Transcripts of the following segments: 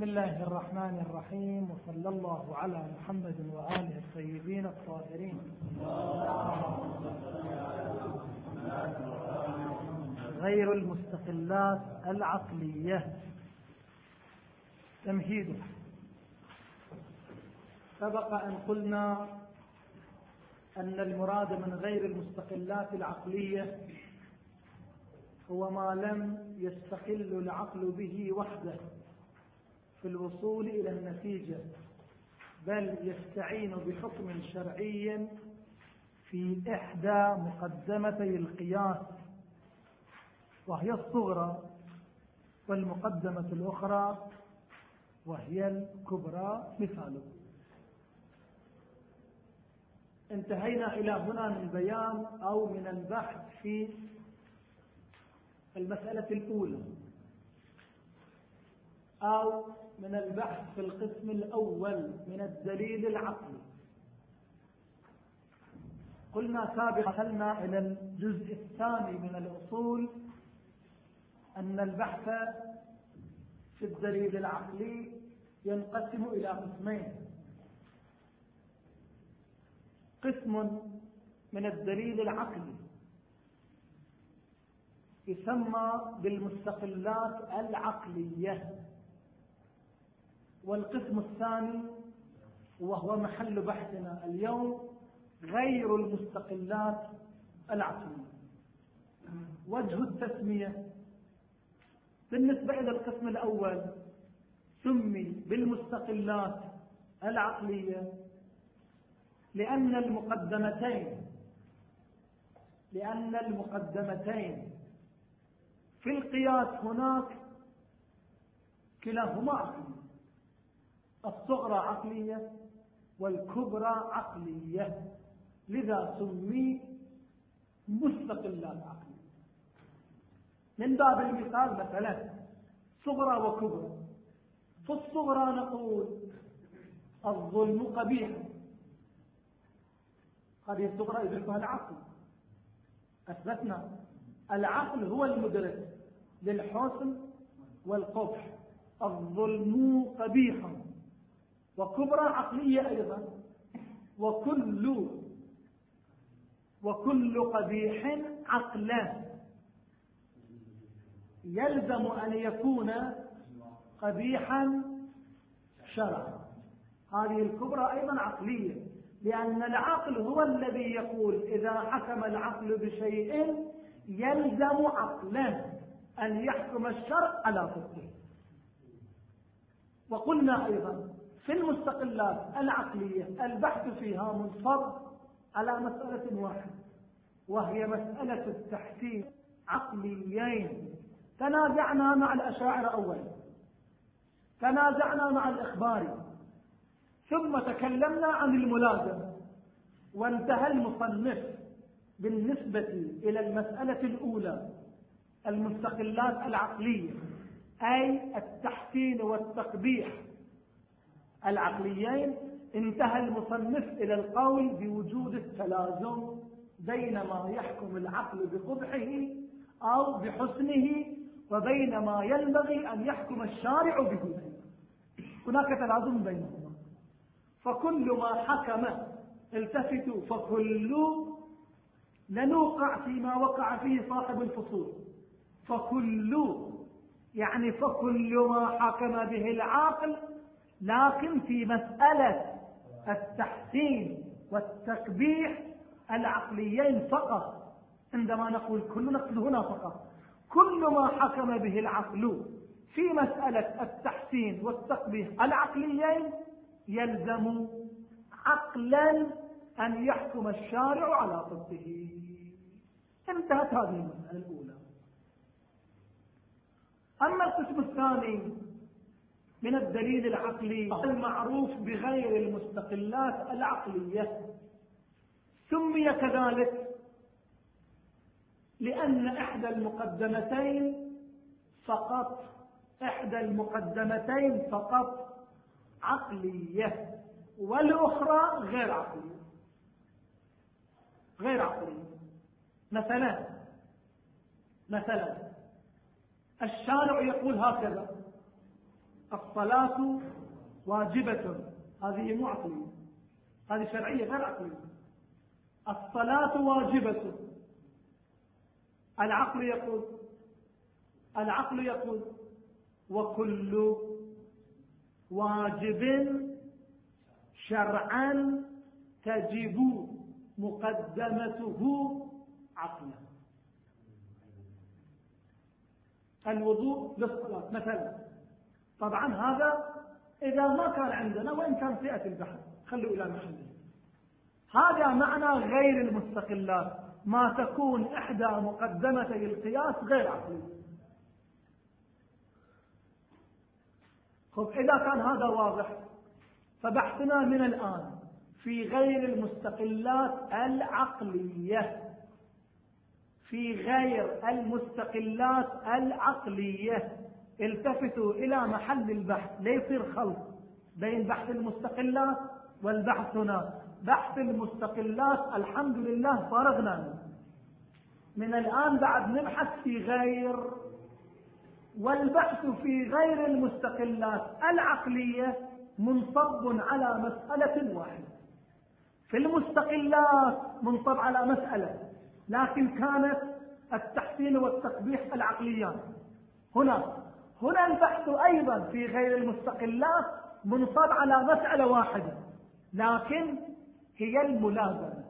بسم الله الرحمن الرحيم وصلى الله على محمد وآله الطيبين الطاهرين. غير المستقلات العقلية. تمهيد. سبق أن قلنا أن المراد من غير المستقلات العقلية هو ما لم يستقل العقل به وحده. في الوصول إلى النتيجة بل يستعين بحكم شرعي في إحدى مقدمتي القياس وهي الصغرى والمقدمة الأخرى وهي الكبرى مثاله. انتهينا إلى هنا من بيان أو من البحث في المسألة الأولى أو من البحث في القسم الأول من الدليل العقلي. قلنا سابقا دخلنا إلى الجزء الثاني من الأصول أن البحث في الدليل العقلي ينقسم إلى قسمين. قسم من الدليل العقلي يسمى بالمستقلات العقلية. والقسم الثاني وهو محل بحثنا اليوم غير المستقلات العقلية. وجه التسمية بالنسبة إلى القسم الأول سمي بالمستقلات العقلية لأن المقدمتين لأن المقدمتين في القياس هناك كلاهما عقلية الصغرى عقلية والكبرى عقلية. لذا سمي مستقلات عقلية. من باب المثال مثلا صغرى وكبرى. في الصغرى نقول الظلم قبيح. هذه الصغرى يدركها العقل. أثبتنا العقل هو المدرك للحسن والقبح. الظلم قبيح. وكبرى عقلية أيضا. وكل وكل قبيح عقلا. يلزم أن يكون قبيحا شرعا. هذه الكبرى أيضا عقلية لأن العقل هو الذي يقول إذا حكم العقل بشيء يلزم عقلا أن يحكم الشرع على ضده وقلنا أيضا في المستقلات العقلية البحث فيها منصب على مسألة واحدة وهي مسألة التحسين عقليين تنازعنا مع الأشاعرة أولا تنازعنا مع الإخبار ثم تكلمنا عن الملازمة وانتهى المصنف بالنسبة إلى المسألة الأولى المستقلات العقلية أي التحسين والتقبيح. العقليين انتهى المصنف إلى القول بوجود التلازم بين ما يحكم العقل بقبحه أو بحسنه وبين ما ينبغي أن يحكم الشارع به. هناك تلازم بينهما. فكل ما حكم التفتوا فكل لنوقع فيما وقع فيه صاحب الفصول. فكل يعني فكل ما حكم به العاقل لكن في مسألة التحسين والتقبيح العقليين فقط عندما نقول كل نقصد هنا فقط. كل ما حكم به العقل في مسألة التحسين والتقبيح العقليين يلزم عقلا أن يحكم الشارع على ضده انتهت هذه المسألة الأولى. أما القسم الثاني من الدليل العقلي المعروف بغير المستقلات العقلية. سمي كذلك لأن إحدى المقدمتين فقط إحدى المقدمتين فقط عقلية والأخرى غير عقلية. غير عقلية. مثلا مثلا الشارع يقول هكذا. الصلاة واجبة. هذه مو عقلية هذه شرعية غير عقلية. الصلاة واجبة. العقل يقول العقل يقول وكل واجب شرعا تجب مقدمته عقلا. الوضوء للصلاة مثلا طبعا هذا إذا ما كان عندنا وإن كان فئة البحث خلوا إلى محله هذا معنى غير المستقلات. ما تكون إحدى مقدمتي القياس غير عقلي. خب إذا كان هذا واضح فبحثنا من الآن في غير المستقلات العقلية. في غير المستقلات العقلية. التفتوا إلى محل البحث ليصير خلط بين بحث المستقلات والبحث هنا. بحث المستقلات الحمد لله فرغنا من الآن بعد نبحث في غير والبحث في غير المستقلات العقلية منصب على مسألة واحدة. في المستقلات منصب على مسألة لكن كانت التحسين والتقبيح العقليان هنا هنا البحث أيضا في غير المستقلات منصب على مسألة واحدة لكن هي الملازمة.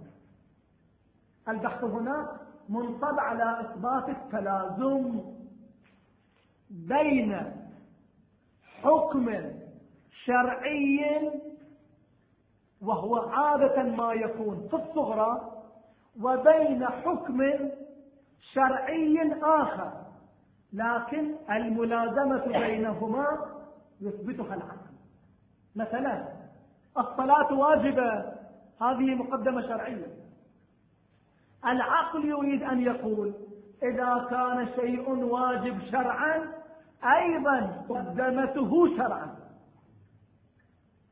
البحث هنا منصب على إثبات التلازم بين حكم شرعي وهو عادة ما يكون في الصغرى وبين حكم شرعي آخر. لكن الملازمة بينهما يثبتها العقل. مثلا الصلاة واجبة هذه مقدمة شرعية. العقل يريد أن يقول إذا كان شيء واجب شرعا أيضا مقدمته شرعا.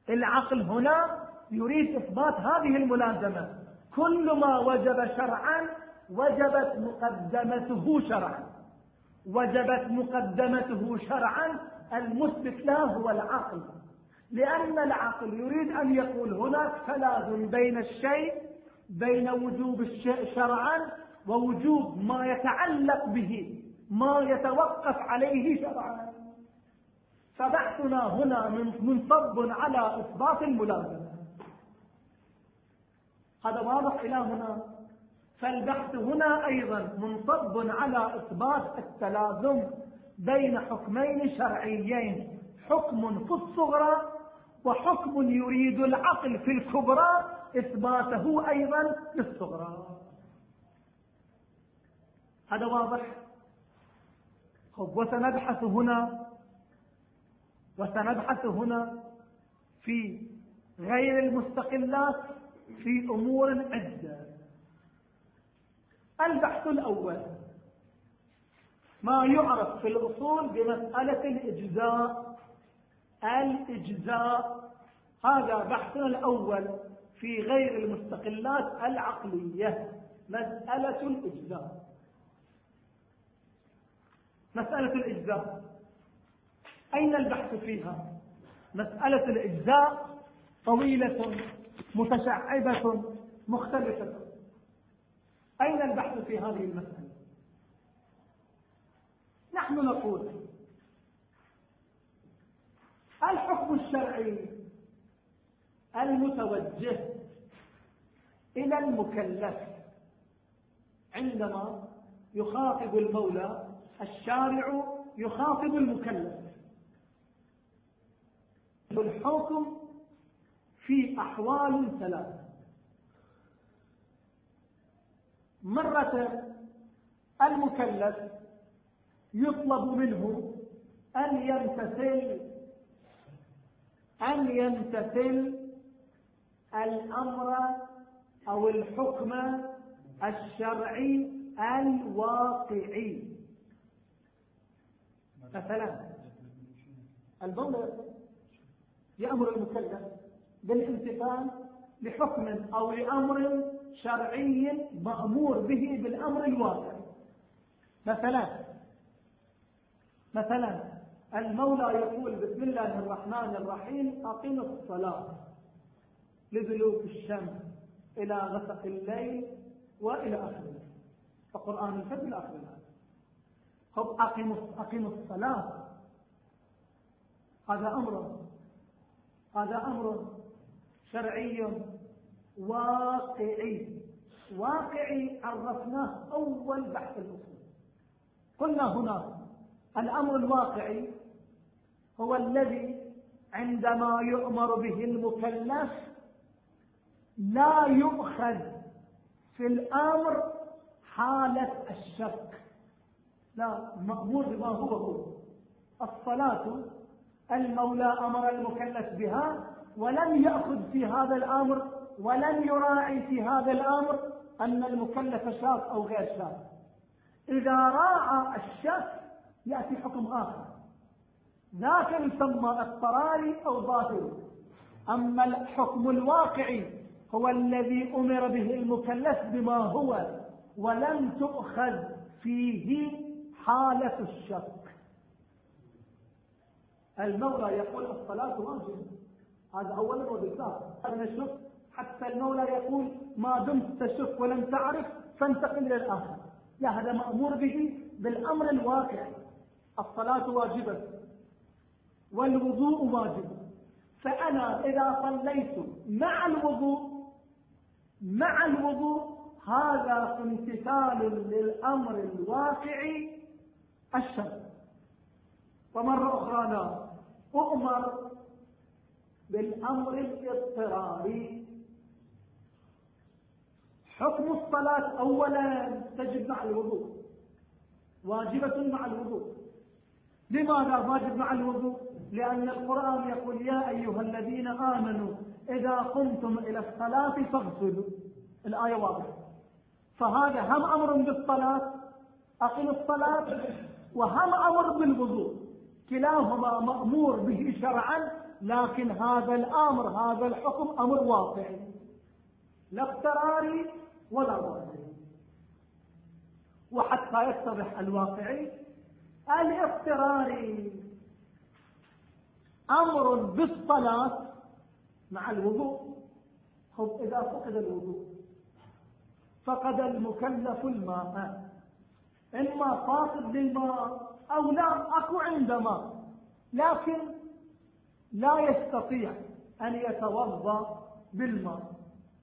العقل هنا يريد إثبات هذه الملازمة. كل ما وجب شرعا وجبت مقدمته شرعا. وجبت مقدمته شرعا المثبت له هو العقل. لأن العقل يريد أن يقول هناك تلازم بين الشيء بين وجوب الشيء شرعا ووجوب ما يتعلق به ما يتوقف عليه شرعا. فبحثنا هنا منصب على إثبات الملازمة. هذا واضح إلى هنا؟ فالبحث هنا أيضا منصب على إثبات التلازم بين حكمين شرعيين حكم في الصغرى وحكم يريد العقل في الكبرى إثباته أيضا في الصغرى هذا واضح؟ وسنبحث هنا؟ وسنبحث هنا في غير المستقلات في أمور عدة. البحث الأول. ما يعرف في الأصول بمسألة الإجزاء؟ الإجزاء. هذا بحثنا الأول في غير المستقلات العقلية. مسألة الإجزاء. مسألة الإجزاء. أين البحث فيها؟ مسألة الإجزاء طويلة متشعبة مختلفة. أين البحث في هذه المسألة؟ نحن نقول الحكم الشرعي المتوجه إلى المكلف عندما يخاطب المولى الشارع يخاطب المكلف. الحكم في أحوال ثلاثة. مرة المكلف يطلب منه أن يمتثل أن يمتثل الأمر أو الحكم الشرعي الواقعي. مثلا المولى يأمر المكلف بالامتثال لحكم أو لأمر شرعي مأمور به بالأمر الواقعي مثلا مثلا المولى يقول بسم الله الرحمن الرحيم أقم الصلاة لدلوك الشمس إلى غسق الليل وإلى آخر فقرآن الفجر آخر خب أقم أقم الصلاة. هذا أمر هذا أمر شرعي واقعي. واقعي عرفناه أول بحث الأصول قلنا هنا الأمر الواقعي هو الذي عندما يؤمر به المكلف لا يؤخذ في الأمر حالة الشك. لا مأمور بما هو هو. الصلاة المولى أمر المكلف بها ولم يأخذ في هذا الأمر ولم يراعي في هذا الأمر أن المكلف شاك أو غير شاك إذا راعى الشك يأتي حكم آخر. ذاك يسمى اضطراري أو ظاهري أما الحكم الواقعي هو الذي أمر به المكلف بما هو ولم تؤخذ فيه حالة الشك. المولى يقول الصلاة واجب هذا أولا وبالذات أنا شك حتى المولى يقول ما دمت تشك ولم تعرف فانتقل إلى الآخر. لا هذا مأمور به بالأمر الواقع. الصلاة واجبة والوضوء واجب. فأنا إذا صليت مع الوضوء مع الوضوء هذا امتثال للأمر الواقعي الشرعي ومرة أخرى لا أؤمر بالأمر الاضطراري. حكم الصلاة أولا تجب مع الوضوء. واجبة مع الوضوء. لماذا واجب مع الوضوء؟ لأن القرآن يقول يا أيها الذين آمنوا إذا قمتم إلى الصلاة فاغسلوا. الآية واضحة. فهذا هم أمر بالصلاة أقل الصلاة وهم أمر بالوضوء. كلاهما مأمور به شرعا لكن هذا الأمر هذا الحكم أمر واقعي. لا اضطراري ولا وحتى يتضح الواقعي الاضطراري أمر بالصلاة مع الوضوء. خب إذا فقد الوضوء فقد المكلف الماء. إما فاقد للماء أو لا أكو عند ماء. لكن لا يستطيع أن يتوضأ بالماء.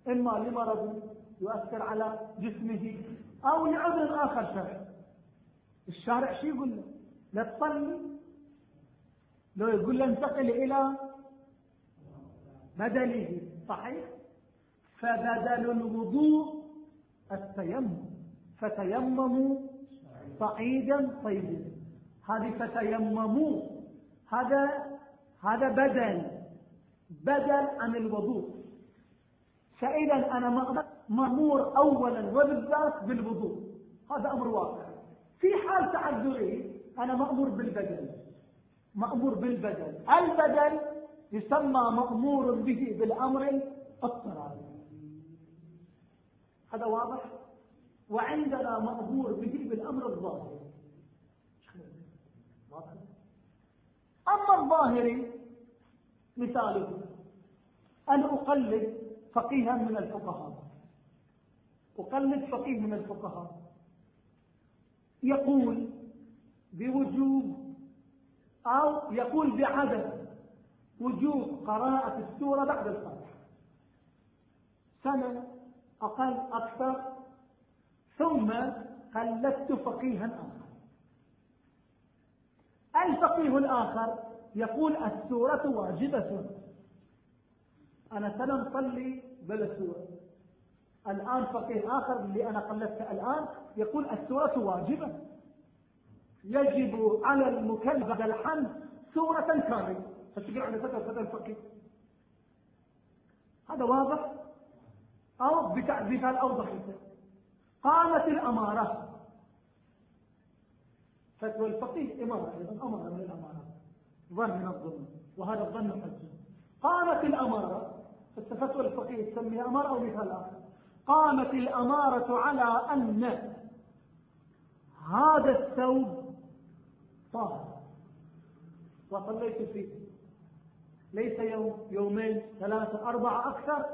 إما لمرض يؤثر على جسمه أو لعذر آخر شرعي. الشارع شو يقول له؟ لا تصلي. لو يقول له انتقل إلى بدله صحيح؟ فبدل الوضوء التيمم. فتيمموا صعيدا طيبا. هذه فتيمموا. هذا هذا بدل بدل عن الوضوء. فإذا أنا مأمور أولا وبالذات بالوضوء. هذا أمر واقع. في حال تعذري أنا مأمور بالبدل مأمور بالبدل البدل يسمى مأمور به بالأمر الاضطراري هذا واضح؟ وعندنا مأمور به بالأمر الظاهري أما الظاهري مثاله أن أقلد فقيها من الفقهاء. أقلد فقيه من الفقهاء يقول بوجوب أو يقول بعدم وجوب قراءة السورة بعد الفاتحة. سنة أقل أكثر ثم قلدت فقيها آخر. الفقيه الآخر يقول السورة واجبة. أنا سنة نصلي بلا سورة. الآن فقيه آخر اللي أنا قلدته الآن يقول السورة واجبة. يجب على المكلف الحمد سورة كاملة. فتقول على فترة فترة الفقيه. هذا واضح؟ أو بتعريفها الأوضح قامت الأمارة. فتوى الفقيه إمارة أيضا أمارة من الأمارات ظن من الظن وهذا الظن حج قامت الأمارة فتوى الفقيه تسميها أمارة أو مثال آخر. قامت الأمارة على أن هذا الثوب طاهر. وصليت فيه. ليس يوم يومين ثلاثة أربعة أكثر.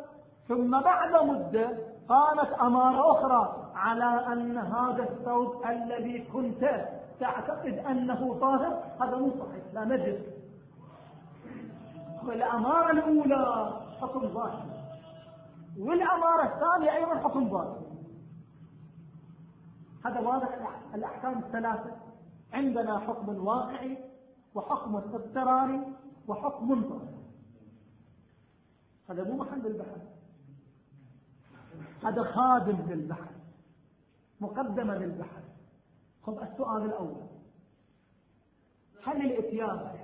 ثم بعد مدة قامت أمارة أخرى على أن هذا الثوب الذي كنت تعتقد أنه طاهر هذا مو صحيح. لا نجس والأمارة الأولى حكم ظاهر والأمارة الثانية أيضا حكم ظاهر هذا واضح الأحكام الثلاثة. عندنا حكم واقعي وحكم اضطراري وحكم ظاهر هذا مو محل البحث. هذا خادم للبحث مقدمة للبحث. خذ السؤال الأول. هل الاتيان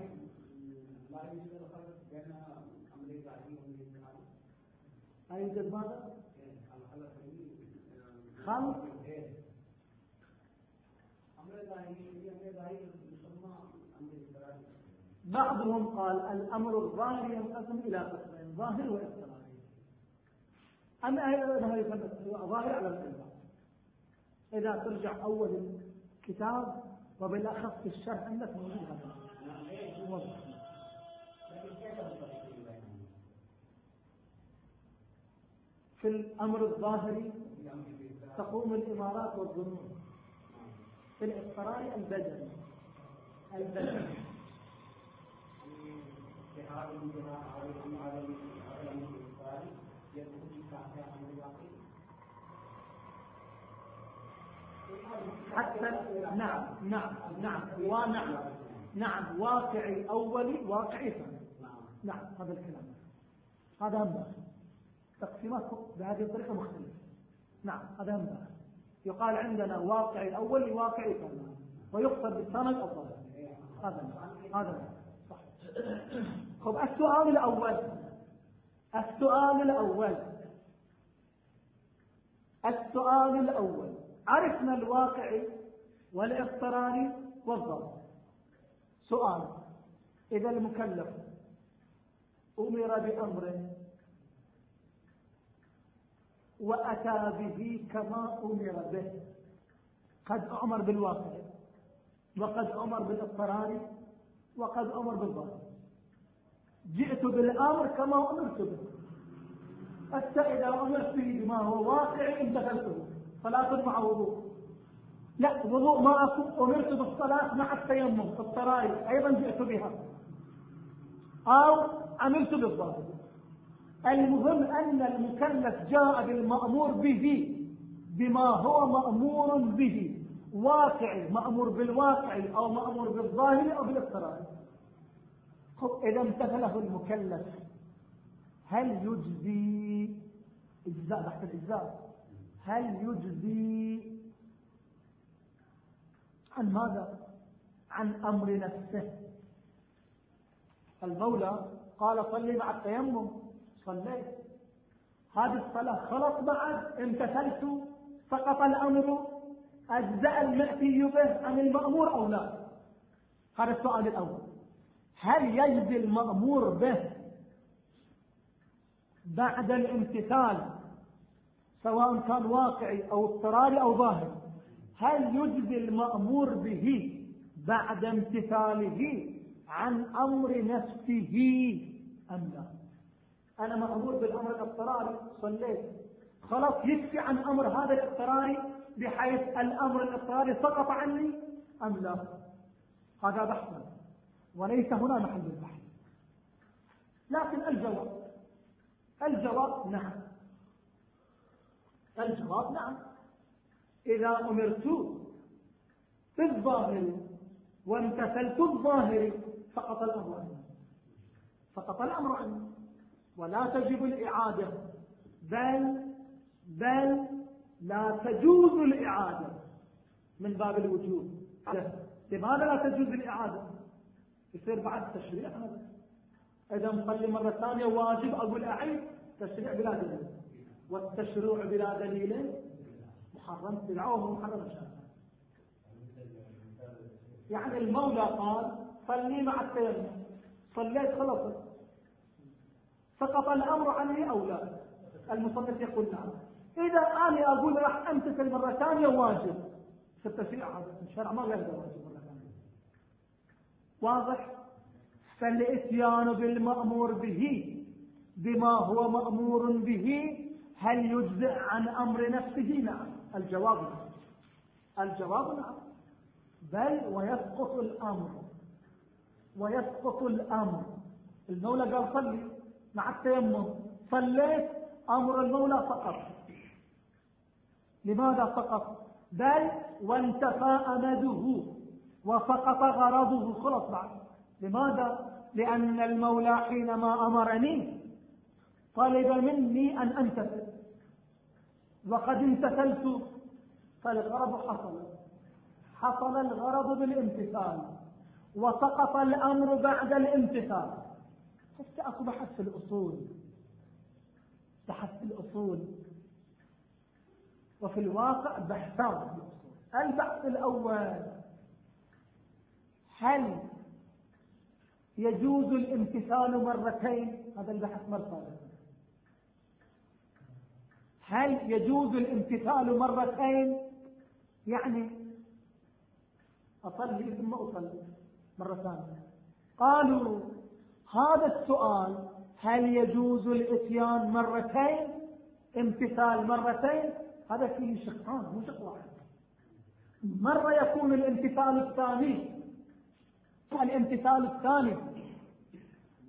لا يوجد ماذا؟ خلق بعضهم قال الأمر الظاهر ينقسم إلى قسمين ظاهر وافتراضي أما هذا ظاهر على الإنسان. إذا ترجع أول الكتاب وبالأخص في الشرح عندك موجود هذا. في الأمر الظاهري تقوم الإمارات والظنون. في الاضطرار البدني. البدني حتى نعم نعم نعم ونعم نعم واقعي أولي واقعي ثاني نعم هذا الكلام. هذا هم. تقسيمات بهذه الطريقة مختلفة. نعم هذا هم. يقال عندنا واقعي أولي واقعي ثاني ويقصد بالسند الظاهر. هذا هذا خب السؤال الأول السؤال الأول السؤال الأول عرفنا الواقعي والاضطراري والضبط سؤال إذا المكلف أمر بأمر وأتى به كما أمر به. قد أمر بالواقع وقد أمر بالاضطرار وقد أمر بالضبط جئت بالأمر كما أمرت به. حتى إذا أمرت به بما هو واقع امتثلته صلاة مع وضوء. لا وضوء ما أمرت بالصلاة مع التيمم الطرائق أيضا جئت بها. أو عملت بالظاهر. المهم أن المكلف جاء بالمأمور به بما هو مأمور به واقعي مأمور بالواقع أو مأمور بالظاهر أو بالاضطرار إذا امتثله المكلف. هل يجزي إجزاء؟ تحت الإجزاء. هل يجزي عن ماذا؟ عن أمر نفسه. المولى قال صلي مع التيمم. صليت. هذه الصلاة خلط بعد. امتثلت سقط الأمر. أجزاء المأتي به عن المأمور أو لا؟ هذا السؤال الأول. هل يجزي المأمور به بعد الامتثال سواء كان واقعي أو اضطراري أو ظاهر هل يجزي المأمور به بعد امتثاله عن أمر نفسه أم لا؟ أنا مأمور بالأمر الاضطراري صليت. خلاص يكفي عن أمر هذا الاضطراري بحيث الأمر الاضطراري سقط عني؟ أم لا؟ هذا بحث. وليس هنا محل البحث. لكن الجواب. الجواب نعم. الجواب نعم. إذا أمرت بالظاهر وامتثلت الظاهر سقط الأمر عني. سقط الأمر عني. ولا تجب الإعادة. بل بل لا تجوز الإعادة من باب الوجوب. لماذا لا تجوز الإعادة؟ يصير بعد تشريع هذا. إذا نصلي مرة ثانية واجب أقول أعيد تشريع بلا دليل. والتشريع بلا دليل محرم بدعوه محرم شرعا يعني المولى قال صلي مع التيمم. صليت خلص سقط الأمر عني أو لا؟ المصنف يقول نعم. إذا أنا أقول راح أمتثل مرة ثانية واجب. في التشريع الشرع ما يقدر واجب مرة ثانية. واضح؟ فالإتيان بالمأمور به بما هو مأمور به هل يجزئ عن أمر نفسه؟ نعم. الجواب نعم. الجواب نعم. بل ويسقط الأمر. ويسقط الأمر. المولى قال صلي. مع التيمم صليت أمر المولى فقط. لماذا فقط؟ بل وانتفى أمده وسقط غرضه خلص بعد. لماذا؟ لأن المولى حينما أمرني طلب مني أن أنتفل. وقد امتثلت. فالغرض حصل. حصل الغرض بالامتثال. وسقط الأمر بعد الامتثال. حتى أصبحت في الأصول. بحث في الأصول. وفي الواقع بحثان البحث الأول. هل يجوز الامتثال مرتين؟ هذا البحث مرة هل يجوز الامتثال مرتين؟ يعني أصلي ثم أصلي مرة ثانية. قالوا هذا السؤال هل يجوز الإتيان مرتين؟ امتثال مرتين؟ هذا فيه شقان مو شق واحد. مرة يكون الامتثال الثاني. الامتثال الثاني.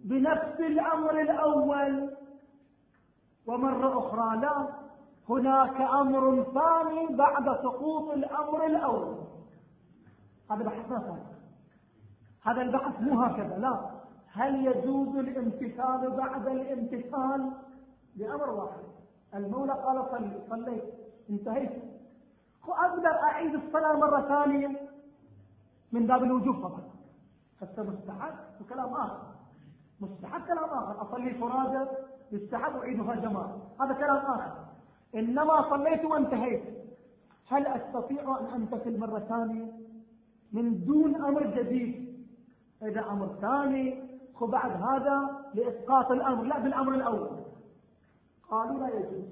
بنفس الأمر الأول. ومرة أخرى لا. هناك أمر ثاني بعد سقوط الأمر الأول. هذا بحث ما هذا البحث مو هكذا لا. هل يجوز الامتثال بعد الامتثال؟ بأمر واحد. المولى قال صلي صليت. انتهيت. أقدر أعيد الصلاة مرة ثانية من باب الوجوب طبعا حتى مستحب وكلام آخر. مستحب كلام آخر. أصلي فرادة يستحب أعيدها جماعة. هذا كلام آخر. إنما صليت وانتهيت. هل أستطيع أن أنتقل مرة ثانية؟ من دون أمر جديد. إذا أمر ثاني وبعد هذا لإسقاط الأمر لا بالأمر الأول. قالوا لا يجوز.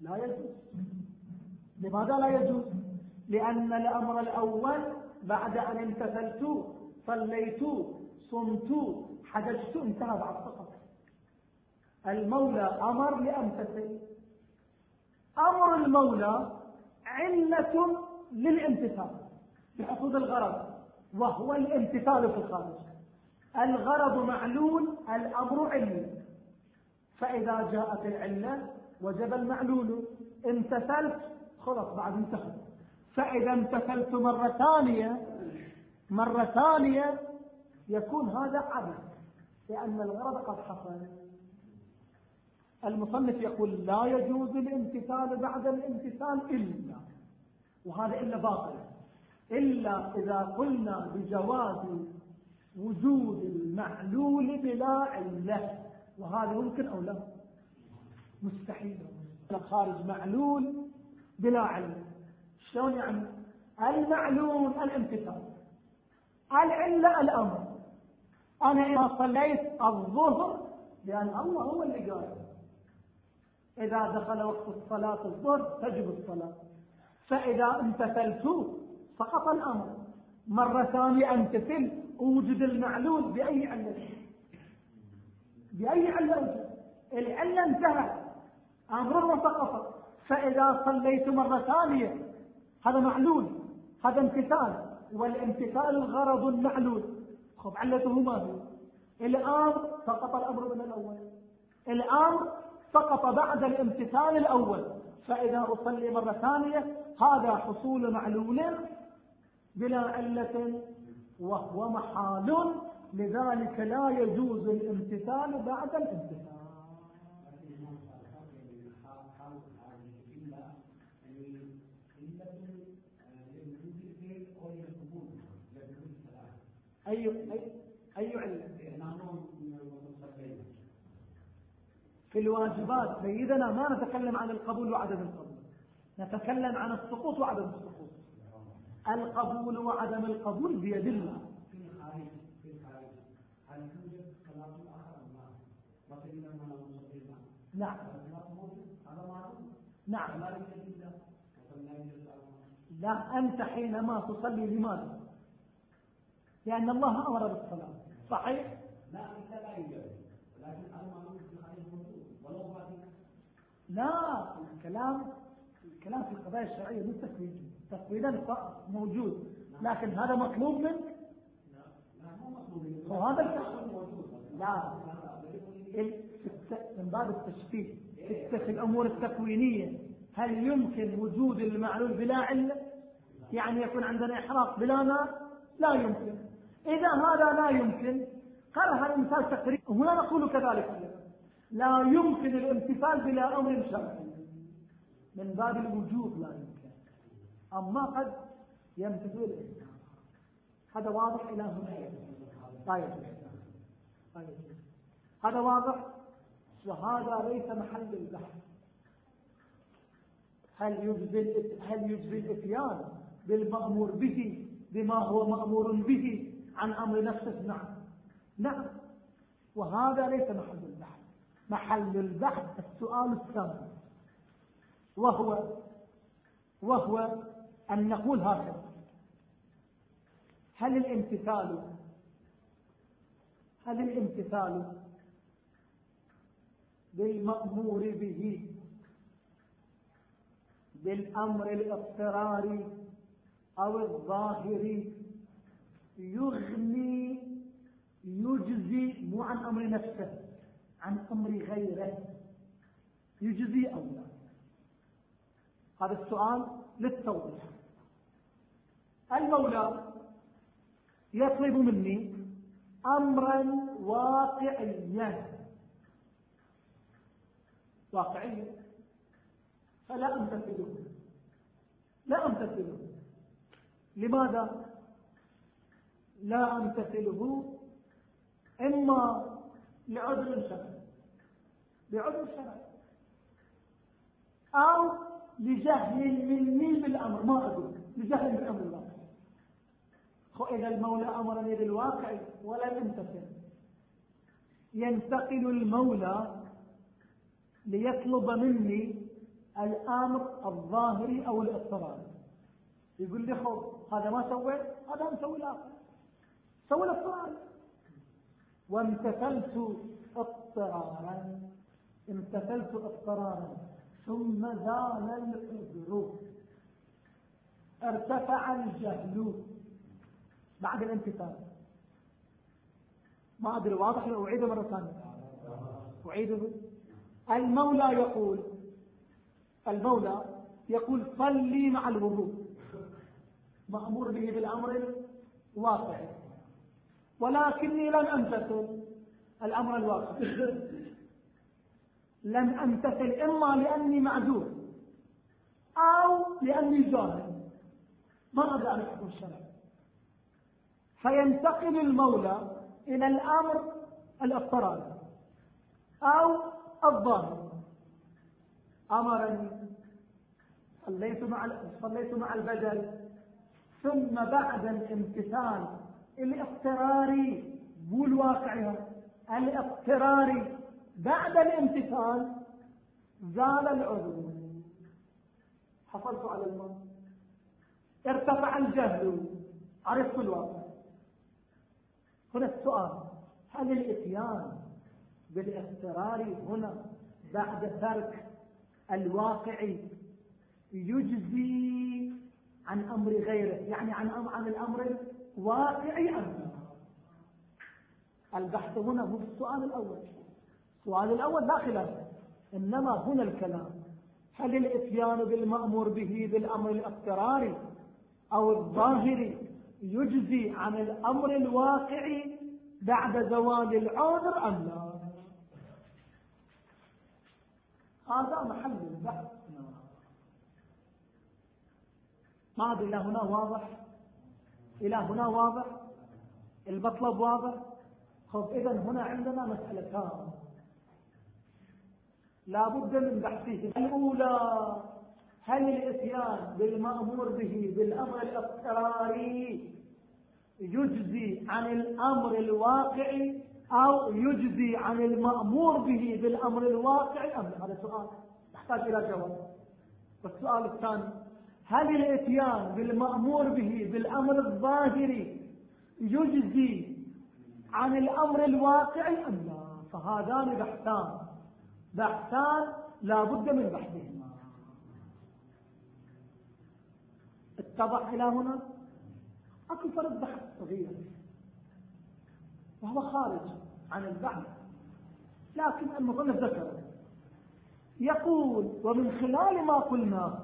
لا يجوز. لماذا لا يجوز؟ لأن الأمر الأول بعد أن امتثلت صليت صمت حججت انتهى بعد فقط. المولى أمر لأمتثل. أمر المولى علة للامتثال بحصول الغرض وهو الامتثال في الخارج. الغرض معلول الأمر علمي. فإذا جاءت العلة وجب المعلول. امتثلت خلص بعد انتهى. فإذا امتثلت مرة ثانية مرة ثانية يكون هذا عبث لأن الغرض قد حصل. المصنف يقول لا يجوز الامتثال بعد الامتثال إلا وهذا إلا باطل. إلا إذا قلنا بجواز وجود المعلول بلا علة وهذا ممكن أو لا؟ مستحيل. الخارج معلول بلا علة. شلون يعني؟ المعلول الامتثال العلة الأمر. أنا إذا صليت الظهر لأن الله هو اللي قال إذا دخل وقت الصلاة الظهر تجب الصلاة. فإذا امتثلت سقط الأمر. مرة ثانية أمتثل أوجد المعلول بأي علة بأي علة العلة انتهت. أمر وسقط فإذا صليت مرة ثانية هذا معلول هذا امتثال. والامتثال الغرض المعلول خب علته ما هو الآن سقط الأمر من الأول. الآن سقط بعد الامتثال الأول. فإذا أصلي مرة ثانية هذا حصول معلول بلا علة وهو محال لذلك لا يجوز الامتثال بعد الامتثال. أي أي علة في الواجبات سيدنا ما نتكلم عن القبول وعدم القبول. نتكلم عن السقوط وعدم السقوط. القبول وعدم القبول بيد الله. نعم. نعم. لا أنت حينما تصلي لماذا؟ لأن الله أمر بالصلاة. صحيح؟ لا لا يوجد لكن عليه موجود ولو لا الكلام الكلام في القضايا الشرعية مو تكوينا موجود. لكن هذا مطلوب منك؟ لا وهذا لا. من باب التشفيه في الأمور التكوينية. هل يمكن وجود المعلول بلا علة يعني يكون عندنا إحراق بلا نار لا يمكن. إذا هذا لا يمكن قال هذا مثال تقريبا. هنا نقول كذلك. لا يمكن الامتثال بلا أمر شرعي. من باب الوجوب لا يمكن. أما قد يمتثل هذا واضح إلى هنا. طيب. طيب. هذا واضح. وهذا ليس محل البحث. هل يجزي هل يجزي الإتيان بالمأمور به بما هو مأمور به عن أمر نفسه؟ نعم. نعم. وهذا ليس محل البحث. محل البحث السؤال الثاني. وهو وهو أن نقول هكذا. هل الامتثال هل الامتثال بالمأمور به بالأمر الاضطراري أو الظاهري يغني يجزي مو عن أمر نفسه عن أمر غيره يجزي أو لا؟ هذا السؤال للتوضيح. المولى. يطلب مني أمرا واقعيا. واقعيا. فلا أمتثله. لا أمتثله. لماذا؟ لا أمتثله إما لعذر شرعي. لعذر شرعي. أو لجهل مني بالأمر ما أقول. لجهل بالأمر الواقع إذا المولى أمرني بالواقع ولم امتثل ينتقل المولى ليطلب مني الامر الظاهري أو الاضطراري يقول لي خذ هذا ما سويت؟ هذا مسوي الآخر. سوي الاضطراري وامتثلت اضطرارا امتثلت اضطرارا ثم زال العذر. ارتفع الجهل. بعد الامتثال ما أدري واضح لو أعيده مرة ثانية. أعيده. المولى يقول المولى يقول صلي مع الوضوء. مأمور به بالأمر الواقع. ولكني لم أمتثل الأمر الواقع. لم أمتثل إما لأني معذور أو لأني جاهل. ما أدري عن الحكم الشرعي فينتقل المولى إلى الأمر الاضطراري أو الظاهر. أمرني صليت مع صليت مع البدل ثم بعد الامتثال الاضطراري مو الواقعي الاضطراري بعد الامتثال زال العذر حصلت على الماء ارتفع الجهل عرفت الواقع. هنا السؤال هل الإتيان بالاضطرار هنا بعد ترك الواقع يجزي عن أمر غيره؟ يعني عن عن الأمر الواقعي أم البحث هنا هو السؤال الأول. السؤال الأول لا خلاف إنما هنا الكلام. هل الإتيان بالمأمور به بالأمر الاضطراري أو الظاهري يجزي عن الأمر الواقعي بعد زوال العذر أم لا؟ هذا محل البحث. ما أدري إلى هنا واضح؟ إلى هنا واضح؟ المطلب واضح؟ خب إذا هنا عندنا مسألتان لا بد من بحثه. الأولى هل الإتيان بالمأمور به بالأمر الاضطراري يجزي عن الأمر الواقعي أو يجزي عن المأمور به بالأمر الواقع؟ أم هذا سؤال يحتاج إلى جواب. والسؤال الثاني هل الإتيان بالمأمور به بالأمر الظاهري يجزي عن الأمر الواقعي أم لا. فهذان بحثان. بحثان لا بد من بحثهما. اتضح إلى هنا؟ أكو فرق بحث صغير وهو خارج عن البحث لكن المصنف ذكره يقول ومن خلال ما قلنا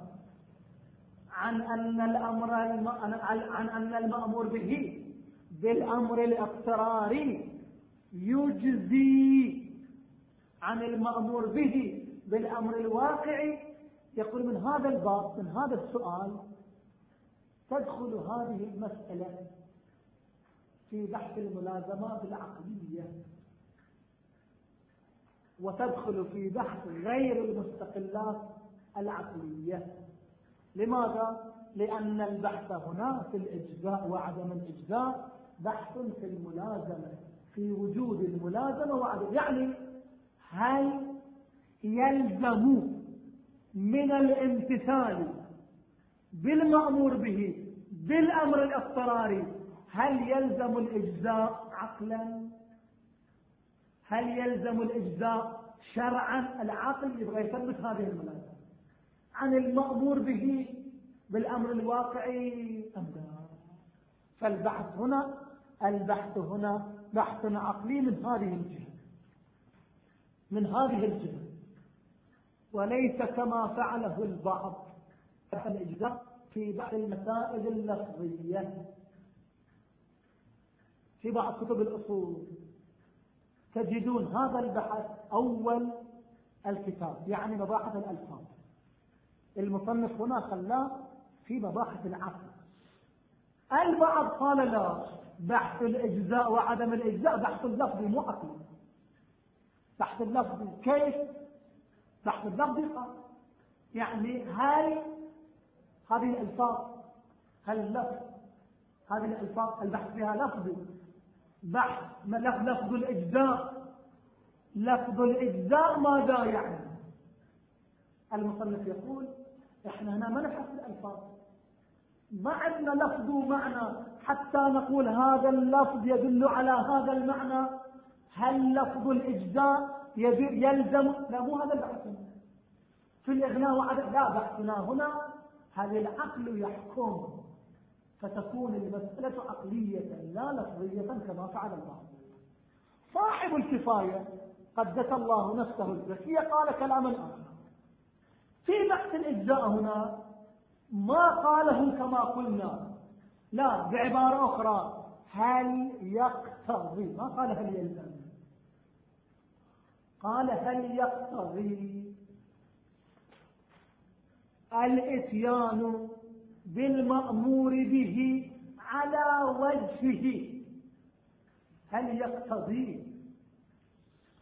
عن أن الأمر عن أن المأمور به بالأمر الاضطراري يجزي عن المأمور به بالأمر الواقعي. يقول من هذا الباب من هذا السؤال تدخل هذه المسألة في بحث الملازمات العقلية وتدخل في بحث غير المستقلات العقلية لماذا؟ لأن البحث هنا في الإجزاء وعدم الإجزاء بحث في الملازمة في وجود الملازمة وعدم يعني هل يلزم من الامتثال بالمأمور به بالأمر الاضطراري. هل يلزم الإجزاء عقلا؟ هل يلزم الإجزاء شرعا؟ العقل يبغى يثبت هذه الملازمة عن المأمور به بالأمر الواقعي أم لا؟ فالبحث هنا البحث هنا بحث عقلي من هذه الجهة. من هذه الجهة. وليس كما فعله البعض. الإجزاء في بعض المسائل اللفظية. في بعض كتب الأصول. تجدون هذا البحث أول الكتاب يعني مباحث الألفاظ. المصنف هنا خلاه في مباحث العقل. البعض قال لا بحث الإجزاء وعدم الإجزاء بحث اللفظي مو عقلي بحث اللفظي كيف؟ بحث اللفظي قال. يعني هل هذه الألفاظ هل اللفظ هذه الألفاظ البحث فيها لفظي بحث لفظ الإجزاء. لفظ الإجزاء ماذا يعني؟ المصنف يقول إحنا هنا ما نبحث الألفاظ. ما عندنا لفظ ومعنى. حتى نقول هذا اللفظ يدل على هذا المعنى. هل لفظ الإجزاء يلزم لا مو هذا البحث. في الإغناء وعدم لا بحثنا هنا هل العقل يحكم فتكون المسألة عقلية لا لفظية كما فعل الله. صاحب الكفاية قدس الله نفسه الزكية قال كلاما آخر. في بحث الإجزاء هنا ما قاله كما قلنا. لا بعبارة أخرى هل يقتضي؟ ما قال هل يلزم؟ قال هل يقتضي الإتيان بالمأمور به على وجهه. هل يقتضي؟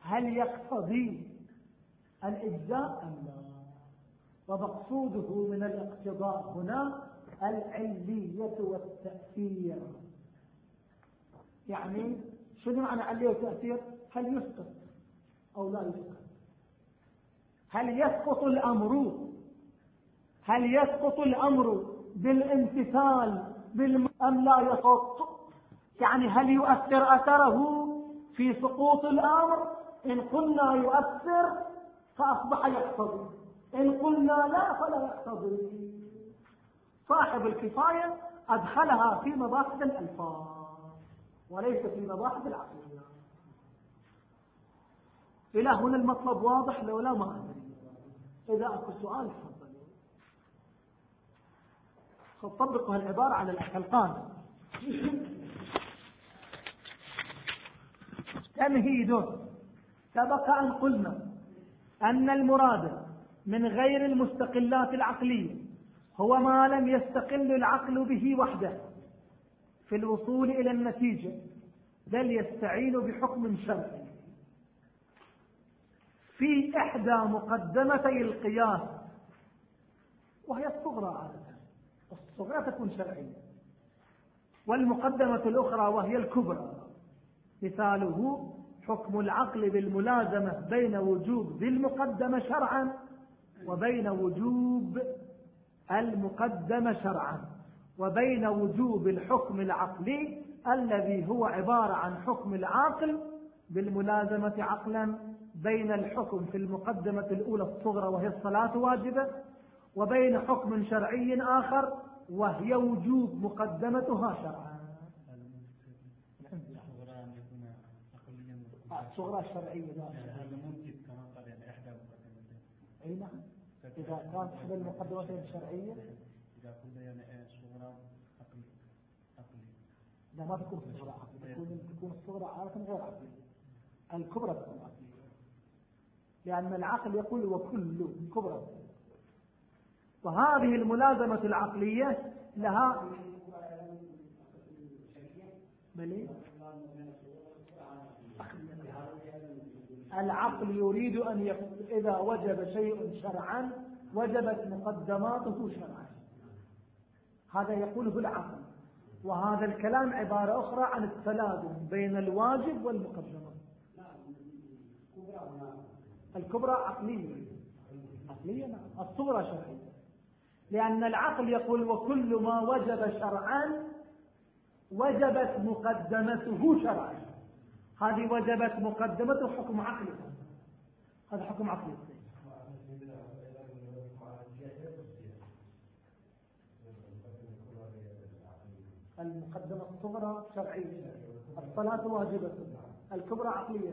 هل يقتضي الإجزاء أم لا؟ ومقصوده من الاقتضاء هنا العلية والتأثير. يعني شنو معنى علية والتأثير هل يسقط أو لا يسقط؟ هل يسقط الأمر؟ هل يسقط الأمر بالامتثال بالم... أم لا يسقط؟ يعني هل يؤثر أثره في سقوط الأمر؟ إن قلنا يؤثر فأصبح يقتضي. إن قلنا لا فلا يقتضي. صاحب الكفاية أدخلها في مباحث الألفاظ وليس في مباحث العقلية. إلى هنا المطلب واضح لو لا ما أدري. إذا أكو سؤال تفضلوا طبقوا العبارة على الحلقان تمهيد. سبق أن قلنا أن المراد من غير المستقلات العقلية هو ما لم يستقل العقل به وحده في الوصول إلى النتيجة بل يستعين بحكم شرعي. في إحدى مقدمتي القياس وهي الصغرى عادة. الصغرى تكون شرعية. والمقدمة الأخرى وهي الكبرى. مثاله حكم العقل بالملازمة بين وجوب ذي المقدمة شرعا وبين وجوب المقدمة شرعا وبين وجوب الحكم العقلي الذي هو عبارة عن حكم العاقل بالملازمة عقلا بين الحكم في المقدمة الأولى الصغرى وهي الصلاة واجبة وبين حكم شرعي آخر وهي وجوب مقدمتها شرعا. الصغرى الشرعية هذا ممكن كما قال يعني إحدى مقدمتين أي نعم. إذا كانت إحدى المقدمتين الشرعية إذا قلنا يعني صغرى عقلي عقلي. لا ما تكون الصغرى عقلية تكون تكون الصغرى عادة غير عقلية الكبرى تكون عقلية لأن العقل يقول وكل كبرى. وهذه الملازمة العقلية لها بلي العقل يريد أن يقول إذا وجب شيء شرعا وجبت مقدماته شرعا. هذا يقوله العقل. وهذا الكلام عبارة أخرى عن التلازم بين الواجب والمقدمات الكبرى عقلية. عقلية نعم. الصغرى شرعية. لأن العقل يقول وكل ما وجب شرعا وجبت مقدمته شرعا. هذه وجبت مقدمته حكم عقلي. هذا حكم عقلي. المقدمة الصغرى شرعية. الصلاة واجبة. الكبرى عقلية.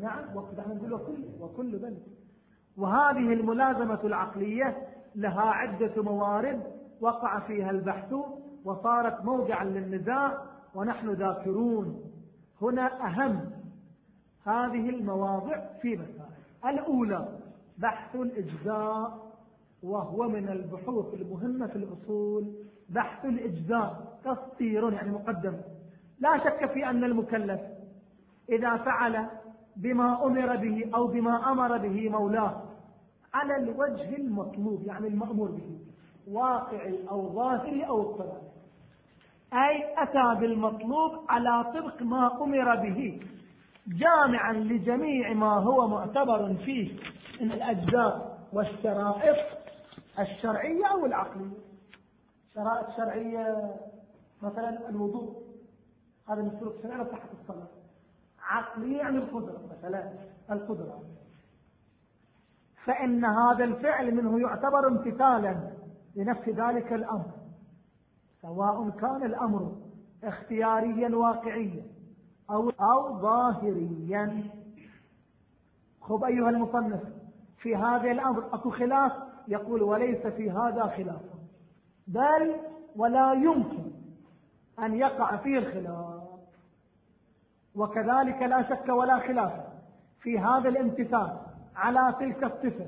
نعم إحنا نقول وكل وكل بل وهذه الملازمة العقلية لها عدة موارد وقع فيها البحث وصارت موضعا للنزاع ونحن ذاكرون. هنا أهم هذه المواضع في مسائل. الأولى بحث الإجزاء وهو من البحوث المهمة في الأصول بحث الإجزاء تسطير يعني مقدم. لا شك في أن المكلف إذا فعل بما أمر به أو بما أمر به مولاه على الوجه المطلوب يعني المأمور به واقعي أو ظاهري أو اضطراري أي أتى بالمطلوب على طبق ما أمر به جامعا لجميع ما هو معتبر فيه من الأجزاء والشرائط الشرعية أو العقلية. شرائط شرعية مثلا الوضوء. هذا من السلوك الشرعي صحة الصلاة. عقلية يعني القدرة مثلا القدرة. فإن هذا الفعل منه يعتبر امتثالا لنفس ذلك الأمر سواء كان الأمر اختياريا واقعيا أو, أو ظاهريا. خب أيها المصنف في هذا الأمر أكو خلاف؟ يقول وليس في هذا خلاف بل ولا يمكن أن يقع فيه الخلاف وكذلك لا شك ولا خلاف في هذا الامتثال. على تلك الصفة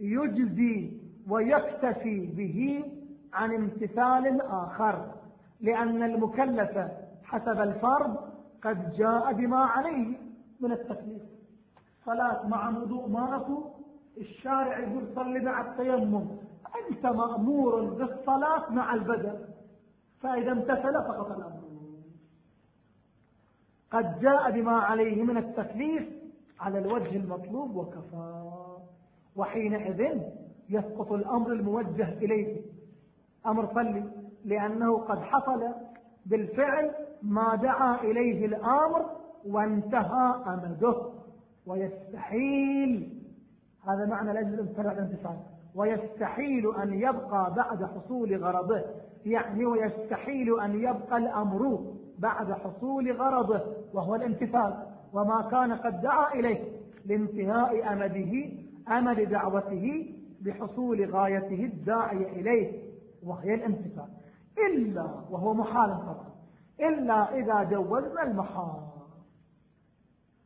يجزي ويكتفي به عن امتثال آخر لأن المكلف حسب الفرض قد جاء بما عليه من التكليف. صلاة مع وضوء ماءكو الشارع يقول صلي مع التيمم. أنت مأمور بالصلاة مع البدن. فإذا امتثل فقط الأمر. قد جاء بما عليه من التكليف على الوجه المطلوب وكفى. وحينئذ يسقط الأمر الموجه إليه. أمر صلي لأنه قد حصل بالفعل ما دعا إليه الأمر وانتهى أمده. ويستحيل هذا معنى لأجل الامتناع الانتصال ويستحيل أن يبقى بعد حصول غرضه. يعني ويستحيل أن يبقى الأمر بعد حصول غرضه وهو الامتثال وما كان قد دعا إليه لانتهاء أمده أمد دعوته بحصول غايته الداعية إليه وهي الامتثال إلا وهو محال طبعا إلا إذا جوزنا المحال.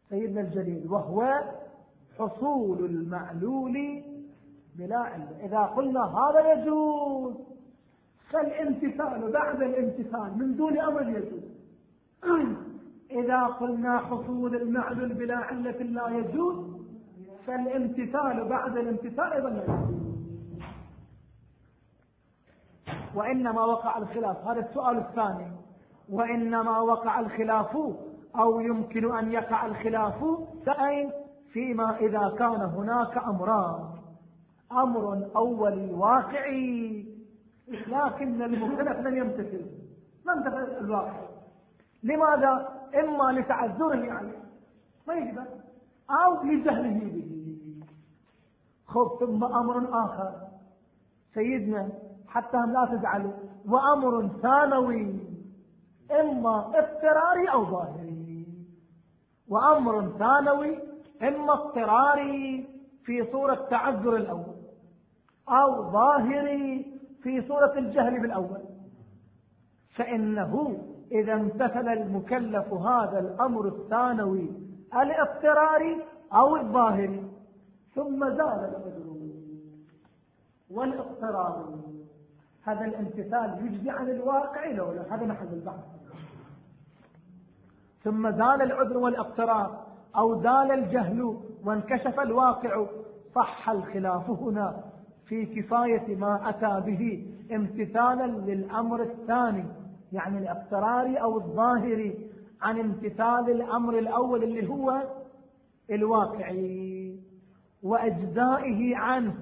سيدنا الجليل وهو حصول المعلول بلا علم. إذا قلنا هذا يجوز فالامتثال بعد الامتثال من دون أمر يجوز. إذا قلنا حصول المعلول بلا علة لا يجوز فالامتثال بعد الامتثال أيضا لا يجوز. وإنما وقع الخلاف. هذا السؤال الثاني. وإنما وقع الخلاف أو يمكن أن يقع الخلاف أين فيما إذا كان هناك أمران. أمر أولي واقعي لكن المختلف لم يمتثل. ما انتفى الواقع. لماذا؟ إما لتعذره يعني. ما يقدر أو لجهله به. خذ ثم أمر آخر. سيدنا حتى لا تزعلوا وأمر ثانوي. إما اضطراري أو ظاهري وأمر ثانوي إما اضطراري في صورة تعذر الأول. أو ظاهري في صورة الجهل بالأول. فإنه إذا امتثل المكلف هذا الأمر الثانوي الاضطراري أو الظاهري ثم زال العذر والاضطرار هذا الامتثال يجزي عن الواقع لو لا هذا محل البحث. ثم زال العذر والاضطرار أو زال الجهل وانكشف الواقع صح الخلاف هنا في كفاية ما أتى به امتثالا للأمر الثاني. يعني الاضطراري أو الظاهري عن امتثال الأمر الأول اللي هو الواقعي وأجزائه عنه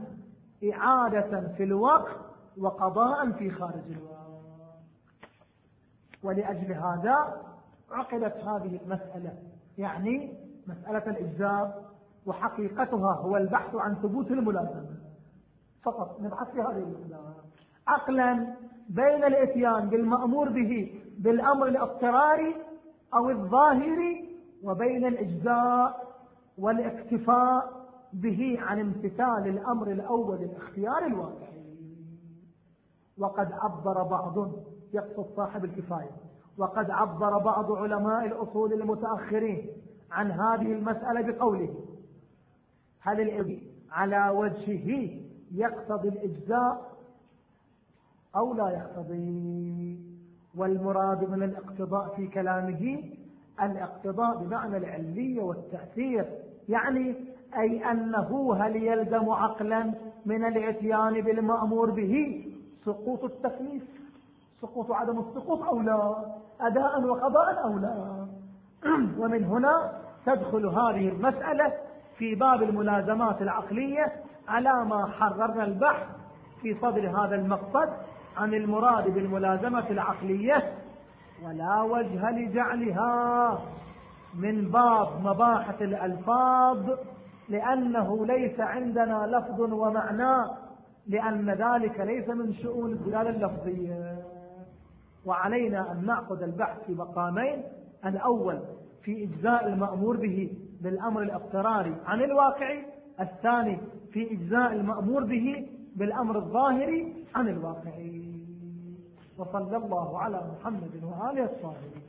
إعادة في الوقت وقضاء في خارج الوقت. ولأجل هذا عقدت هذه المسألة يعني مسألة الإجزاء وحقيقتها هو البحث عن ثبوت الملازمة. فقط نبحث في هذه المسألة. عقلا بين الإتيان بالمأمور به بالأمر الاضطراري أو الظاهري وبين الإجزاء والاكتفاء به عن امتثال الأمر الأول الاختيار الواقعي وقد عبر بعض يقصد صاحب الكفاية وقد عبر بعض علماء الأصول المتأخرين عن هذه المسألة بقوله هل الإبي على وجهه يقتضي الإجزاء أو لا يقتضي. والمراد من الاقتضاء في كلامه الاقتضاء بمعنى العلية والتأثير يعني أي أنه هل يلزم عقلا من الإتيان بالمأمور به؟ سقوط التكليف سقوط عدم السقوط أو لا؟ أداء وقضاء أو لا؟ ومن هنا تدخل هذه المسألة في باب الملازمات العقلية على ما حررنا البحث في صدر هذا المقصد عن المراد بالملازمة العقلية ولا وجه لجعلها من باب مباحث الألفاظ لأنه ليس عندنا لفظ ومعنى لأن ذلك ليس من شؤون الدلالة اللفظية. وعلينا أن نعقد البحث في مقامين الأول في إجزاء المأمور به بالأمر الاضطراري عن الواقع الثاني في إجزاء المأمور به بالأمر الظاهري عن الواقع. وصلى الله على محمد وآله الطاهرين.